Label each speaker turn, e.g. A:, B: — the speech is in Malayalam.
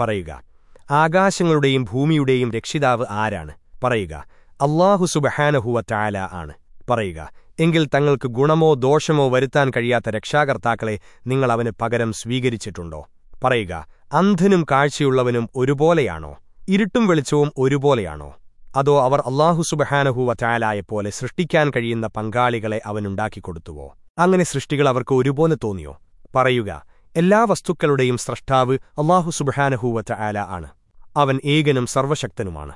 A: പറയുക. ആകാശങ്ങളുടെയും ഭൂമിയുടെയും രക്ഷിതാവ് ആരാണ്? പറയുക. അള്ളാഹു സുബഹാനഹുവ ചായാല ആണ്. പറയുക. എങ്കിൽ തങ്ങൾക്ക് ഗുണമോ ദോഷമോ വരുത്താൻ കഴിയാത്ത രക്ഷാകർത്താക്കളെ നിങ്ങൾ അവന് പകരം സ്വീകരിച്ചിട്ടുണ്ടോ? പറയുക. അന്ധനും കാഴ്ചയുള്ളവനും ഒരുപോലെയാണോ? ഇരുട്ടും വെളിച്ചവും ഒരുപോലെയാണോ? അതോ അവർ അള്ളാഹു സുബഹാനഹുവ ചായാലായെപ്പോലെ സൃഷ്ടിക്കാൻ കഴിയുന്ന പങ്കാളികളെ അവനുണ്ടാക്കിക്കൊടുത്തുവോ അങ്ങനെ സൃഷ്ടികൾ അവർക്ക് ഒരുപോലെ തോന്നിയോ? പറയുക. എല്ലാ വസ്തുക്കളുടെയും സ്രഷ്ടാവ് അള്ളാഹു സുബഹാനഹൂവറ്റ ആല ആണ്. അവൻ ഏകനും സർവശക്തനുമാണ്